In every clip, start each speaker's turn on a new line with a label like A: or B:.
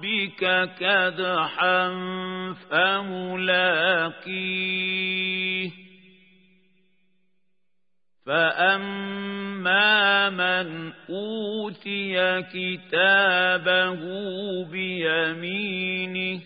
A: ربك كدحا فملاقيه. فأما من أوتي كتابه بيمينه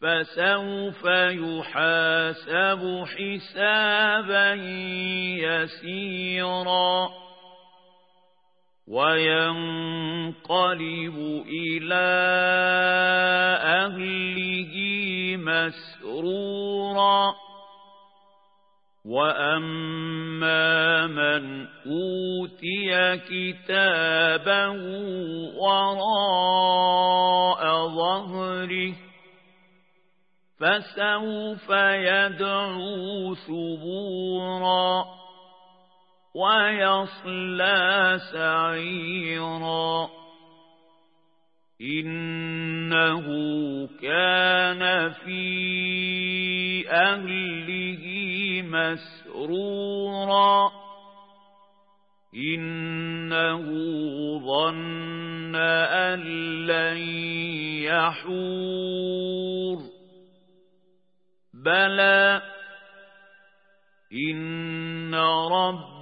A: فسوف يحاسب حسابا يسيرا. وينقلب إلى أهله مسرورا. وأما من أوتي كتابه وراء ظهره فسوف يدعو ثبورا. ويصلى سعيرا. إنه كان في أهله مسرورا. إنه ظن أن لن يحور. بلى إن رب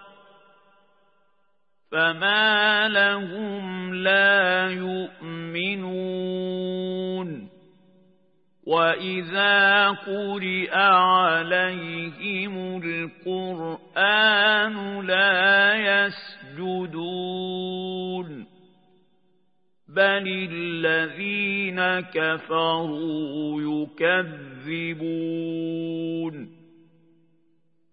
A: فما لهم لا يؤمنون وإذا قرئ عليهم القرآن لا يسجدون بل الذين كفروا يكذبون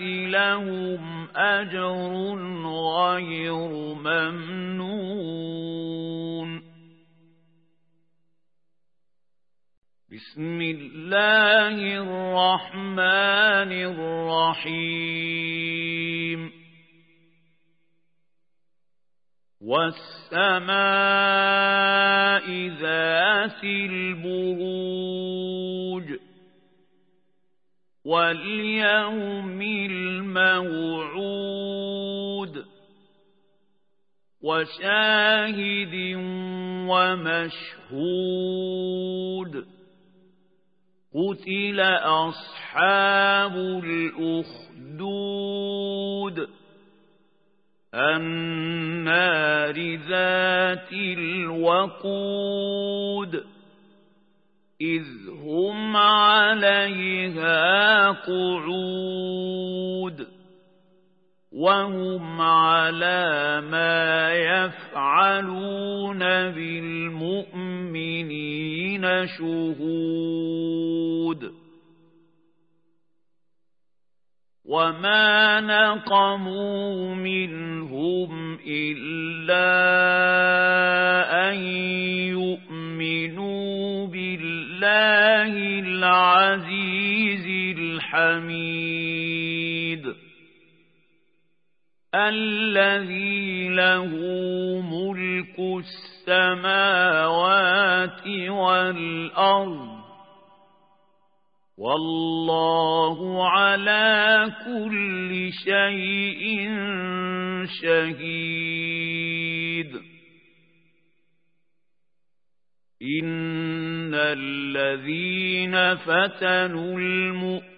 A: لهم أجر غير ممنون. بسم الله الرحمن الرحيم. والسماء ذات البروج. واليوم الموعود وشاهد ومشهود قتل أصحاب الأخدود النار ذات الوقود إذ هم عليها قعود وهم على ما يفعلون بالمؤمنين شهود وما نقموا منهم إلا الحميد الذي له ملك السماوات والأرض والله على كل شيء شهيد إن الذين فتنوا المؤمنين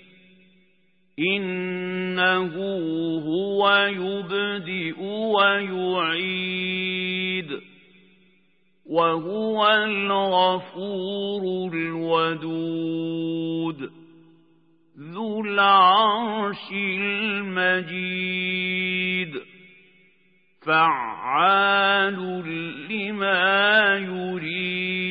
A: إنه هو يبدئ ويعيد وهو الغفور الودود ذو العرش المجيد فعال لما يريد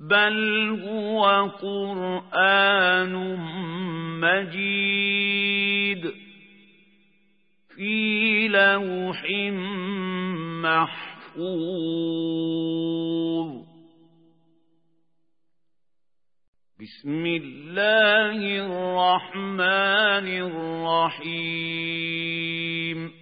A: بل هو قرآن مجيد. في لوح محفوظ. بسم الله الرحمن الرحيم.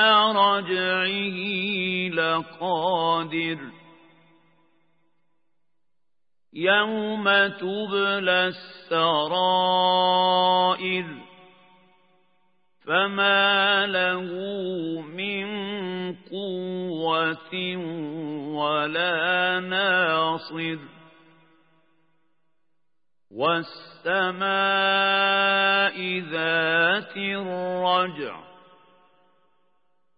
A: رجعه لقادر. يوم تبلى السرائر فما له من قوة ولا ناصر. والسماء ذات الرجع.